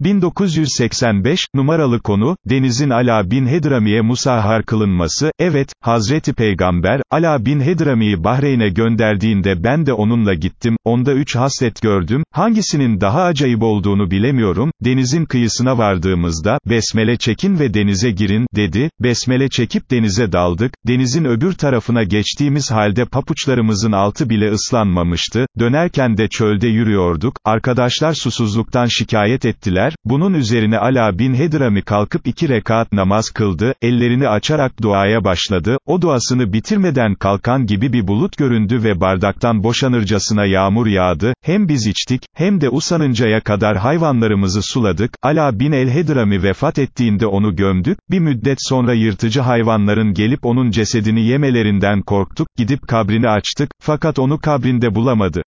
1985, numaralı konu, Deniz'in Ala bin Hedrami'ye musahhar kılınması, evet, Hazreti Peygamber, Ala bin Hedrami'yi Bahreyn'e gönderdiğinde ben de onunla gittim, onda üç haslet gördüm, hangisinin daha acayip olduğunu bilemiyorum, denizin kıyısına vardığımızda, besmele çekin ve denize girin, dedi, besmele çekip denize daldık, denizin öbür tarafına geçtiğimiz halde papuçlarımızın altı bile ıslanmamıştı, dönerken de çölde yürüyorduk, arkadaşlar susuzluktan şikayet ettiler, bunun üzerine Ala bin Hedrami kalkıp iki rekat namaz kıldı, ellerini açarak duaya başladı, o duasını bitirmeden kalkan gibi bir bulut göründü ve bardaktan boşanırcasına yağmur yağdı, hem biz içtik, hem de usanıncaya kadar hayvanlarımızı suladık, Ala bin el-Hedrami vefat ettiğinde onu gömdük, bir müddet sonra yırtıcı hayvanların gelip onun cesedini yemelerinden korktuk, gidip kabrini açtık, fakat onu kabrinde bulamadı.